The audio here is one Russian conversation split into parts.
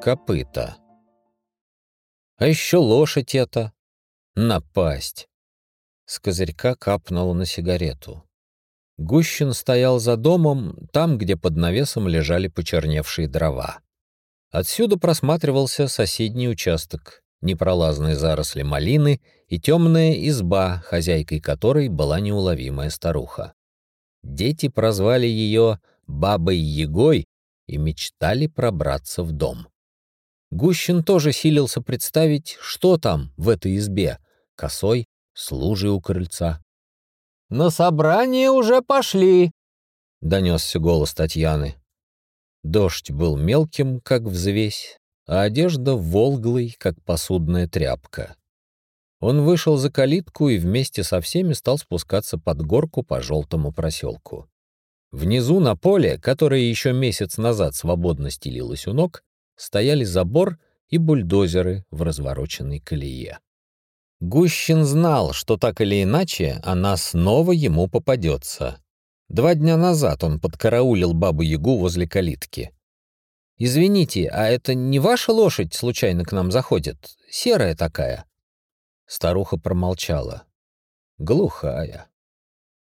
копыта. А еще лошадь эта. Напасть. С козырька капнула на сигарету. Гущин стоял за домом, там, где под навесом лежали почерневшие дрова. Отсюда просматривался соседний участок, непролазные заросли малины и темная изба, хозяйкой которой была неуловимая старуха. Дети прозвали ее «бабой Егой» и мечтали пробраться в дом. Гущин тоже силился представить, что там в этой избе, косой, с лужей у крыльца. «На собрание уже пошли!» — донесся голос Татьяны. Дождь был мелким, как взвесь, а одежда волглой, как посудная тряпка. Он вышел за калитку и вместе со всеми стал спускаться под горку по желтому проселку. Внизу на поле, которое еще месяц назад свободно стелилось у ног, стояли забор и бульдозеры в развороченной колее. Гущин знал, что так или иначе она снова ему попадется. Два дня назад он подкараулил бабу-ягу возле калитки. «Извините, а это не ваша лошадь случайно к нам заходит? Серая такая?» Старуха промолчала. Глухая.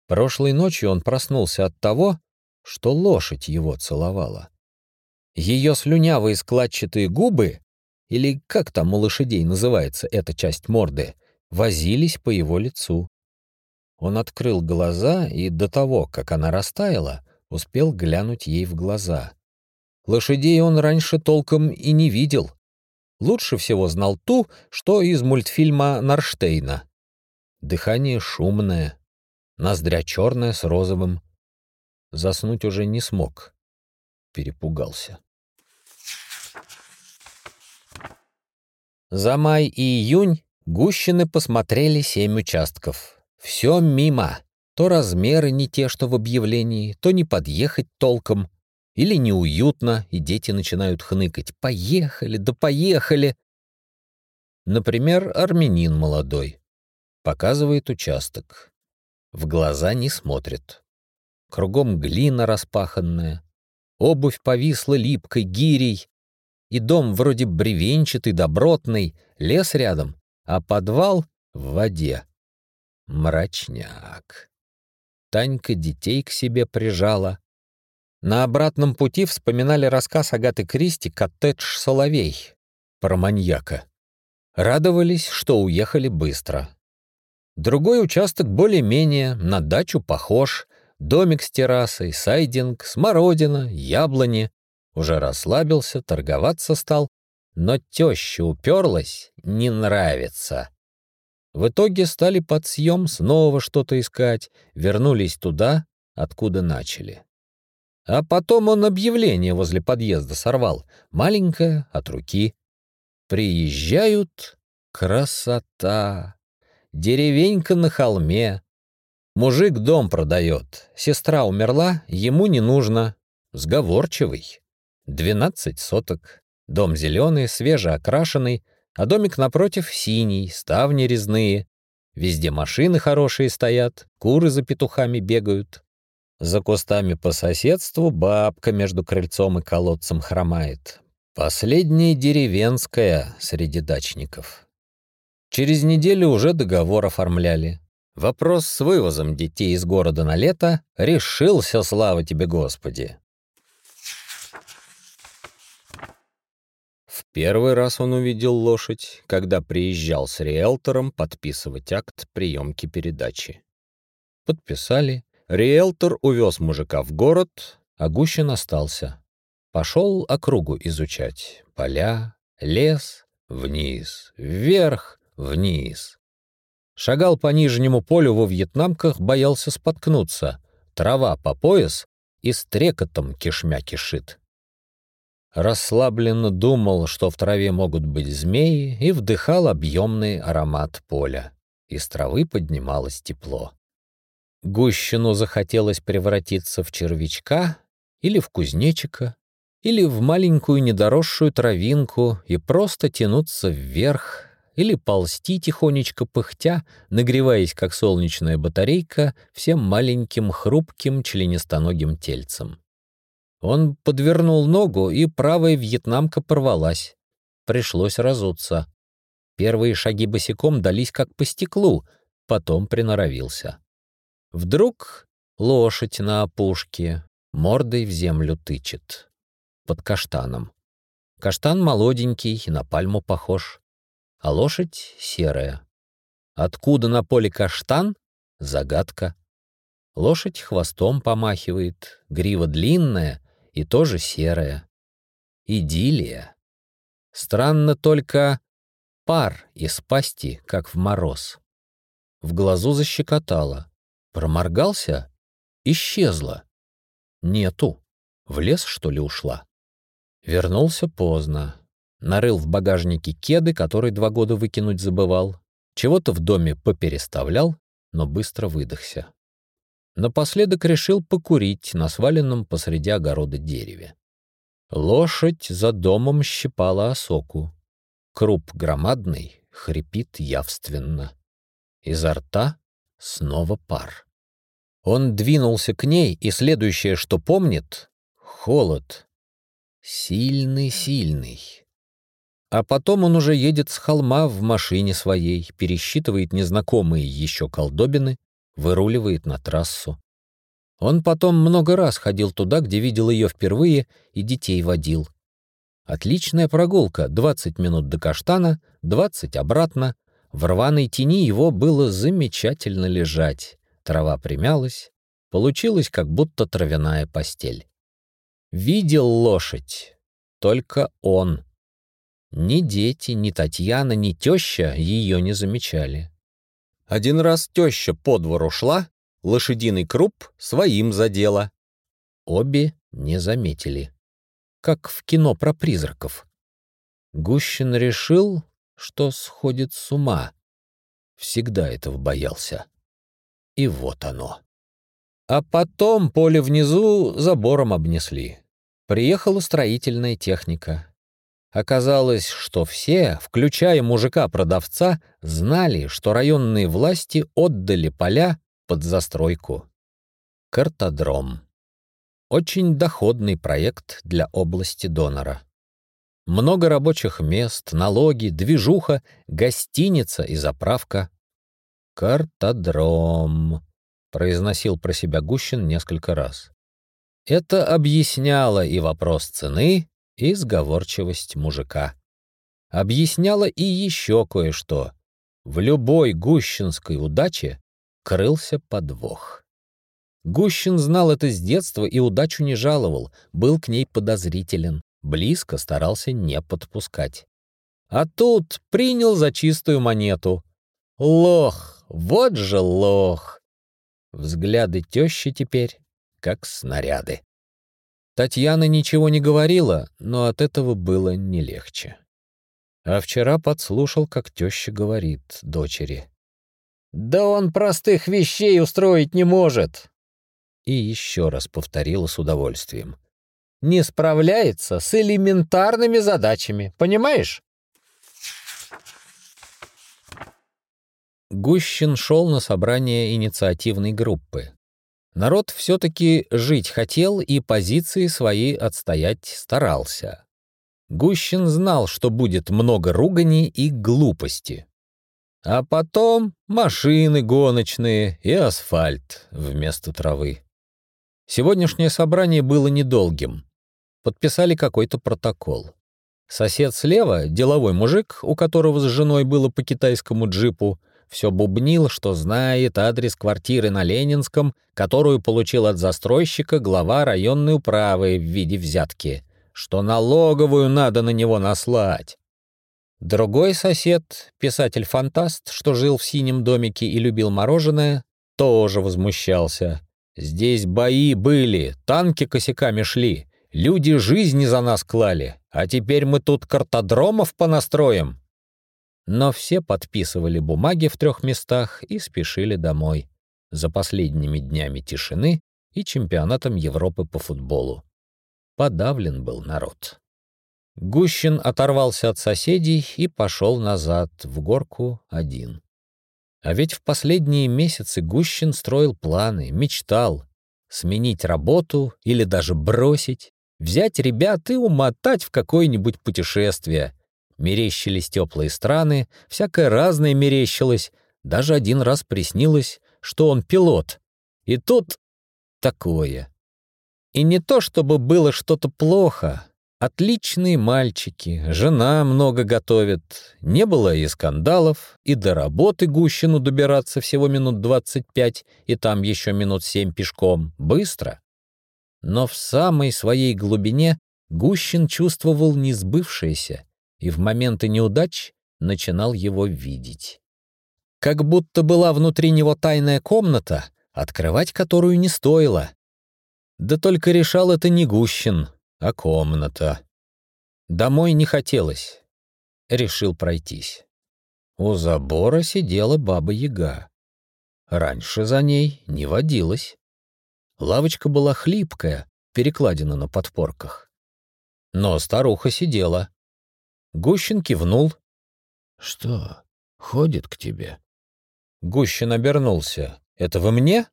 Прошлой ночью он проснулся от того, что лошадь его целовала. Ее слюнявые складчатые губы, или как там у лошадей называется эта часть морды, возились по его лицу. Он открыл глаза и до того, как она растаяла, успел глянуть ей в глаза. Лошадей он раньше толком и не видел. Лучше всего знал ту, что из мультфильма Нарштейна. Дыхание шумное, ноздря черная с розовым. Заснуть уже не смог. Перепугался. За май и июнь Гущины посмотрели семь участков. Все мимо. То размеры не те, что в объявлении, то не подъехать толком. Или неуютно, и дети начинают хныкать. «Поехали, да поехали!» Например, армянин молодой. Показывает участок. В глаза не смотрит. Кругом глина распаханная. Обувь повисла липкой гирей, и дом вроде бревенчатый, добротный, лес рядом, а подвал в воде. Мрачняк. Танька детей к себе прижала. На обратном пути вспоминали рассказ Агаты Кристи «Коттедж Соловей» про маньяка. Радовались, что уехали быстро. Другой участок более-менее, на дачу похож, домик с террасой, сайдинг, смородина, яблони. Уже расслабился, торговаться стал, но теща уперлась, не нравится. В итоге стали под съем снова что-то искать, вернулись туда, откуда начали. А потом он объявление возле подъезда сорвал, маленькое, от руки. Приезжают — красота! Деревенька на холме. Мужик дом продает, сестра умерла, ему не нужно. Сговорчивый. Двенадцать соток. Дом зеленый, свежеокрашенный, а домик напротив синий, ставни резные. Везде машины хорошие стоят, куры за петухами бегают. За кустами по соседству бабка между крыльцом и колодцем хромает. Последняя деревенская среди дачников. Через неделю уже договор оформляли. Вопрос с вывозом детей из города на лето решился, слава тебе, Господи. В первый раз он увидел лошадь, когда приезжал с риэлтором подписывать акт приемки передачи. Подписали. Риэлтор увез мужика в город, а Гущин остался. Пошел округу изучать. Поля, лес, вниз, вверх, вниз. Шагал по нижнему полю во вьетнамках, боялся споткнуться. Трава по пояс и с трекотом кишмя кишит расслабленно думал, что в траве могут быть змеи, и вдыхал объемный аромат поля. Из травы поднималось тепло. Гущину захотелось превратиться в червячка или в кузнечика, или в маленькую недоросшую травинку и просто тянуться вверх, или ползти тихонечко пыхтя, нагреваясь, как солнечная батарейка, всем маленьким хрупким членистоногим тельцем. Он подвернул ногу, и правая вьетнамка порвалась. Пришлось разуться. Первые шаги босиком дались как по стеклу, потом приноровился. Вдруг лошадь на опушке мордой в землю тычет. Под каштаном. Каштан молоденький, на пальму похож, а лошадь серая. Откуда на поле каштан — загадка. Лошадь хвостом помахивает, грива длинная и тоже серая. Идиллия. Странно только пар из пасти, как в мороз. В глазу защекотало. Проморгался — исчезла. Нету. В лес, что ли, ушла? Вернулся поздно. Нарыл в багажнике кеды, которые два года выкинуть забывал. Чего-то в доме попереставлял, но быстро выдохся. Напоследок решил покурить на сваленном посреди огорода дереве. Лошадь за домом щипала осоку. Круп громадный, хрипит явственно. Изо рта снова пар. Он двинулся к ней, и следующее, что помнит — холод. Сильный-сильный. А потом он уже едет с холма в машине своей, пересчитывает незнакомые еще колдобины, выруливает на трассу. Он потом много раз ходил туда, где видел ее впервые, и детей водил. Отличная прогулка, 20 минут до каштана, 20 обратно. В рваной тени его было замечательно лежать. Трава примялась, получилась как будто травяная постель. Видел лошадь только он. Ни дети, ни Татьяна, ни теща ее не замечали. Один раз теща по двору шла, лошадиный круп своим задела. Обе не заметили. Как в кино про призраков. Гущин решил, что сходит с ума. Всегда этого боялся. И вот оно. А потом поле внизу забором обнесли. Приехала строительная техника. Оказалось, что все, включая мужика-продавца, знали, что районные власти отдали поля под застройку. Картодром. Очень доходный проект для области донора. Много рабочих мест, налоги, движуха, гостиница и заправка. «Картодром», — произносил про себя Гущин несколько раз. Это объясняло и вопрос цены, и сговорчивость мужика. Объясняло и еще кое-что. В любой гущинской удаче крылся подвох. Гущин знал это с детства и удачу не жаловал, был к ней подозрителен, близко старался не подпускать. А тут принял за чистую монету. Лох! Вот же лох! Взгляды тещи теперь как снаряды. Татьяна ничего не говорила, но от этого было не легче. А вчера подслушал, как теща говорит дочери. «Да он простых вещей устроить не может!» И еще раз повторила с удовольствием. «Не справляется с элементарными задачами, понимаешь?» Гущин шел на собрание инициативной группы. Народ все-таки жить хотел и позиции свои отстоять старался. Гущин знал, что будет много ругани и глупости. А потом машины гоночные и асфальт вместо травы. Сегодняшнее собрание было недолгим. Подписали какой-то протокол. Сосед слева, деловой мужик, у которого с женой было по китайскому джипу, все бубнил, что знает адрес квартиры на Ленинском, которую получил от застройщика глава районной управы в виде взятки, что налоговую надо на него наслать. Другой сосед, писатель-фантаст, что жил в синем домике и любил мороженое, тоже возмущался. «Здесь бои были, танки косяками шли, люди жизни за нас клали, а теперь мы тут картодромов понастроим, но все подписывали бумаги в трех местах и спешили домой за последними днями тишины и чемпионатом Европы по футболу. Подавлен был народ. Гущин оторвался от соседей и пошел назад, в горку один. А ведь в последние месяцы Гущин строил планы, мечтал. сменить работу или даже бросить, взять ребят и умотать в какое-нибудь путешествие. Мерещились теплые страны, всякое разное мерещилось, даже один раз приснилось, что он пилот. И тут такое. И не то, чтобы было что-то плохо. Отличные мальчики, жена много готовит, не было и скандалов, и до работы Гущину добираться всего минут двадцать пять, и там еще минут семь пешком. Быстро. Но в самой своей глубине Гущин чувствовал несбывшееся, и в моменты неудач начинал его видеть. Как будто была внутри него тайная комната, открывать которую не стоило. Да только решал это не Гущин, а комната. Домой не хотелось. Решил пройтись. У забора сидела баба-яга. Раньше за ней не водилось. Лавочка была хлипкая, перекладина на подпорках. Но старуха сидела. Гущин кивнул. «Что, ходит к тебе?» Гущин обернулся. «Это вы мне?»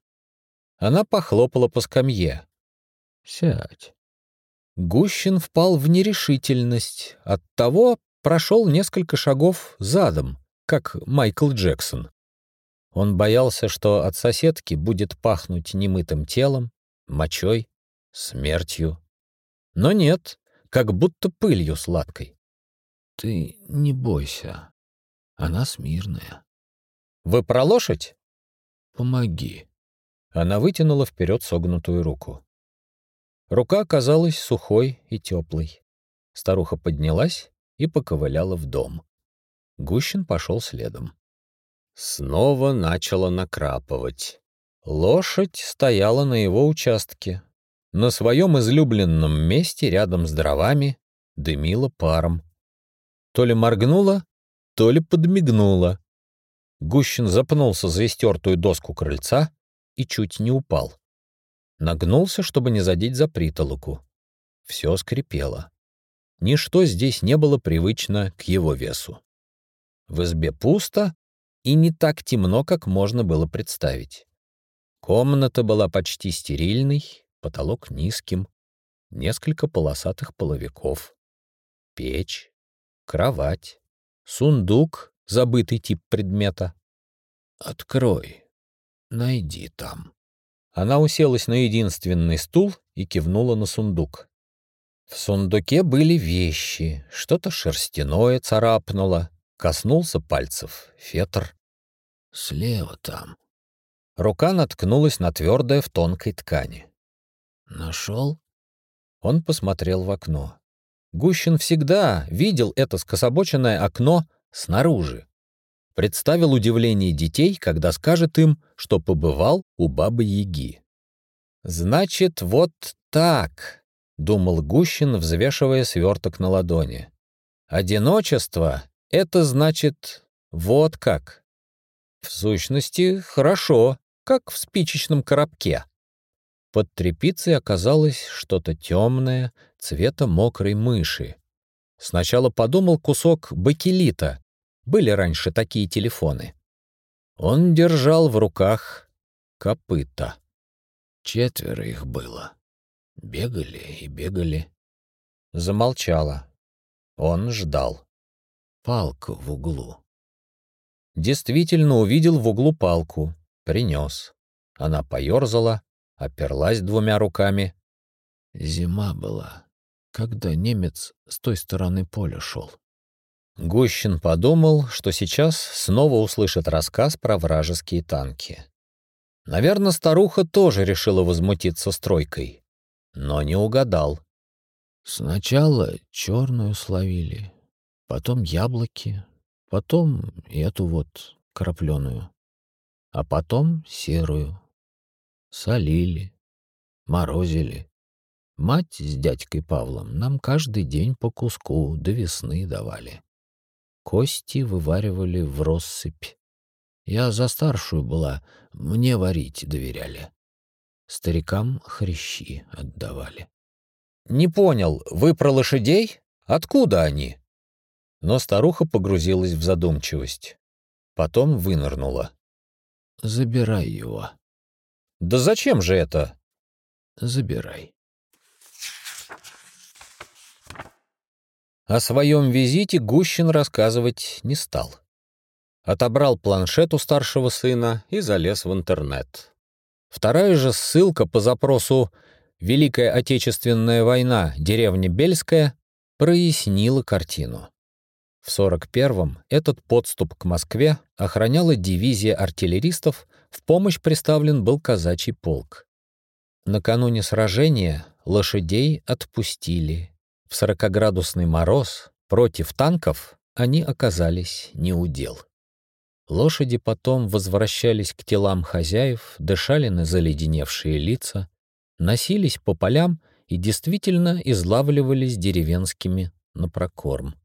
Она похлопала по скамье. «Сядь». Гущин впал в нерешительность. Оттого прошел несколько шагов задом, как Майкл Джексон. Он боялся, что от соседки будет пахнуть немытым телом, мочой, смертью. Но нет, как будто пылью сладкой. «Ты не бойся. Она смирная. «Вы про лошадь?» «Помоги». Она вытянула вперед согнутую руку. Рука оказалась сухой и теплой. Старуха поднялась и поковыляла в дом. Гущин пошел следом. Снова начало накрапывать. Лошадь стояла на его участке. На своем излюбленном месте рядом с дровами дымила паром. То ли моргнула, то ли подмигнула. Гущин запнулся за истертую доску крыльца и чуть не упал. Нагнулся, чтобы не задеть за притолоку. Все скрипело. Ничто здесь не было привычно к его весу. В избе пусто и не так темно, как можно было представить. Комната была почти стерильной, потолок низким, несколько полосатых половиков, печь, кровать, сундук забытый тип предмета. «Открой. Найди там». Она уселась на единственный стул и кивнула на сундук. В сундуке были вещи, что-то шерстяное царапнуло, коснулся пальцев фетр. «Слева там». Рука наткнулась на твердое в тонкой ткани. «Нашел?» Он посмотрел в окно. Гущин всегда видел это скособоченное окно снаружи. Представил удивление детей, когда скажет им, что побывал у бабы-яги. «Значит, вот так», — думал Гущин, взвешивая сверток на ладони. «Одиночество — это значит вот как. В сущности, хорошо, как в спичечном коробке». Под тряпицей оказалось что-то темное, цвета мокрой мыши. Сначала подумал кусок бакелита, были раньше такие телефоны. Он держал в руках копыта. Четверо их было. Бегали и бегали. Замолчала. Он ждал. Палка в углу. Действительно увидел в углу палку. Принес. Она поерзала, оперлась двумя руками. Зима была, когда немец с той стороны поля шел. Гущин подумал, что сейчас снова услышит рассказ про вражеские танки. Наверное, старуха тоже решила возмутиться стройкой, но не угадал. Сначала черную словили, потом яблоки, потом эту вот крапленую, а потом серую. Солили, морозили. Мать с дядькой Павлом нам каждый день по куску до весны давали. Кости вываривали в россыпь. Я за старшую была, мне варить доверяли. Старикам хрящи отдавали. «Не понял, вы про лошадей? Откуда они?» Но старуха погрузилась в задумчивость. Потом вынырнула. «Забирай его». «Да зачем же это?» забирай. О своем визите Гущин рассказывать не стал. Отобрал планшет у старшего сына и залез в интернет. Вторая же ссылка по запросу «Великая Отечественная война. Деревня Бельская» прояснила картину. В 41-м этот подступ к Москве охраняла дивизия артиллеристов, в помощь представлен был казачий полк. Накануне сражения лошадей отпустили, в сорокоградусный мороз против танков они оказались неудел. Лошади потом возвращались к телам хозяев, дышали на заледеневшие лица, носились по полям и действительно излавливались деревенскими на прокорм.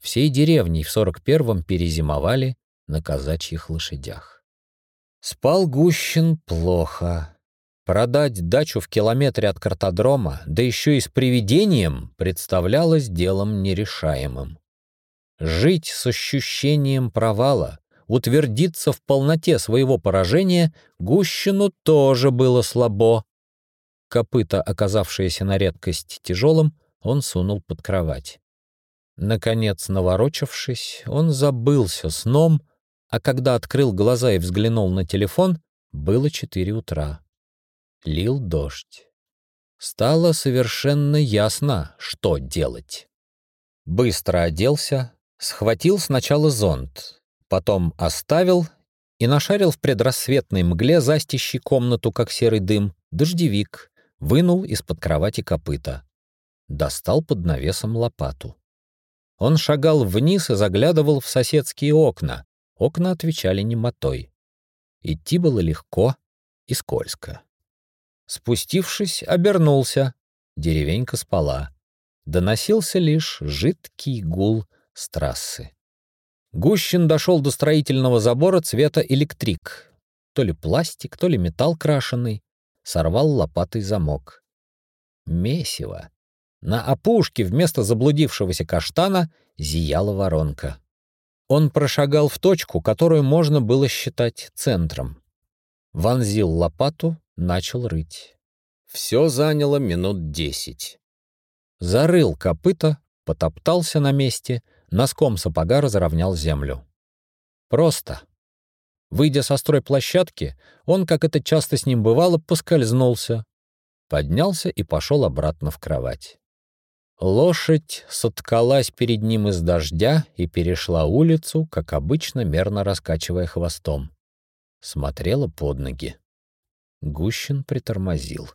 Всей деревней в 41-м перезимовали на казачьих лошадях. Спал Гущин плохо, Продать дачу в километре от картодрома, да еще и с привидением, представлялось делом нерешаемым. Жить с ощущением провала, утвердиться в полноте своего поражения Гущину тоже было слабо. Копыта, оказавшееся на редкость тяжелым, он сунул под кровать. Наконец, наворочавшись, он забылся сном, а когда открыл глаза и взглянул на телефон, было четыре утра лил дождь. Стало совершенно ясно, что делать. Быстро оделся, схватил сначала зонт, потом оставил и нашарил в предрассветной мгле, застящей комнату, как серый дым, дождевик, вынул из-под кровати копыта. Достал под навесом лопату. Он шагал вниз и заглядывал в соседские окна. Окна отвечали немотой. Идти было легко и скользко. Спустившись, обернулся. Деревенька спала. Доносился лишь жидкий гул с трассы. Гущин дошел до строительного забора цвета электрик. То ли пластик, то ли металл крашеный. Сорвал лопатой замок. Месиво. На опушке вместо заблудившегося каштана зияла воронка. Он прошагал в точку, которую можно было считать центром. Вонзил лопату начал рыть. Все заняло минут десять. Зарыл копыта, потоптался на месте, носком сапога разровнял землю. Просто. Выйдя со стройплощадки, он, как это часто с ним бывало, поскользнулся, поднялся и пошел обратно в кровать. Лошадь соткалась перед ним из дождя и перешла улицу, как обычно, мерно раскачивая хвостом. Смотрела под ноги. Гущин притормозил.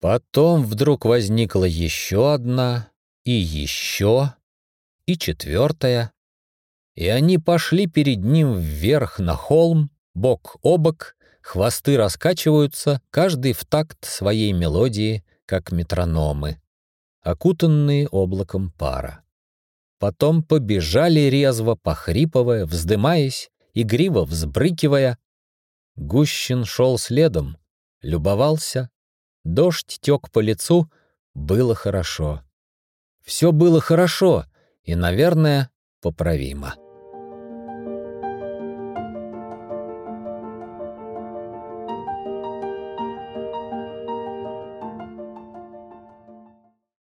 Потом вдруг возникла еще одна, и еще, и четвертая, и они пошли перед ним вверх на холм, бок о бок, хвосты раскачиваются, каждый в такт своей мелодии, как метрономы, окутанные облаком пара. Потом побежали резво, похрипывая, вздымаясь, игриво взбрыкивая, Гущин шел следом, любовался. Дождь тек по лицу, было хорошо. Все было хорошо и, наверное, поправимо.